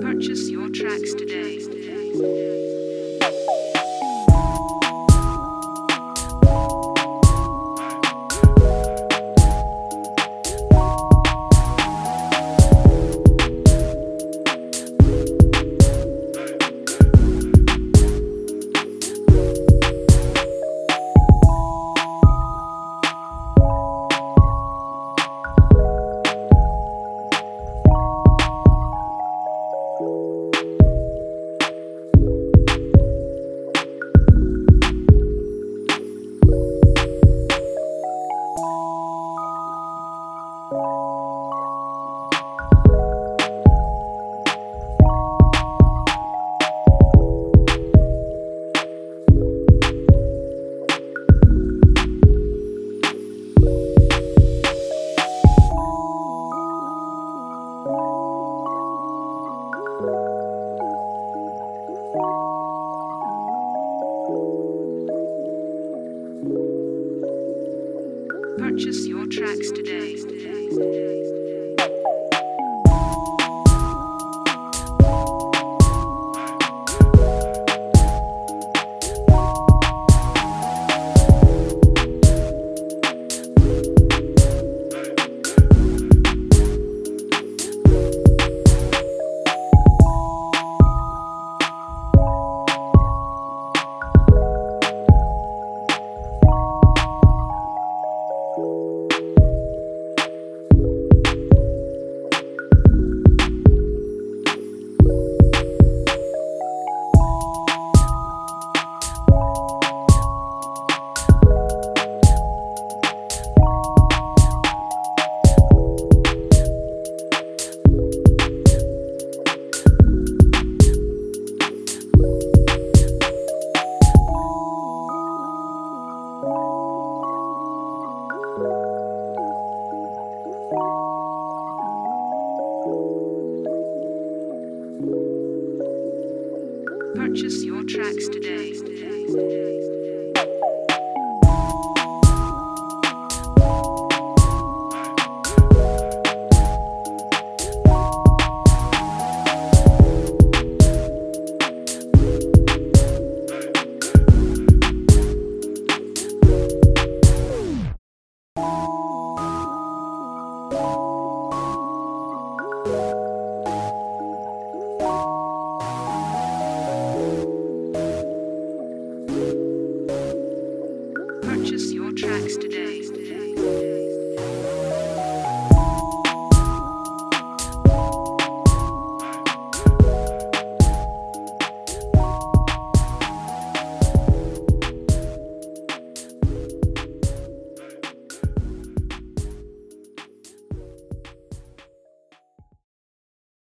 Purchase your tracks today. Purchase your tracks today. Purchase your tracks today. Purchase your tracks today.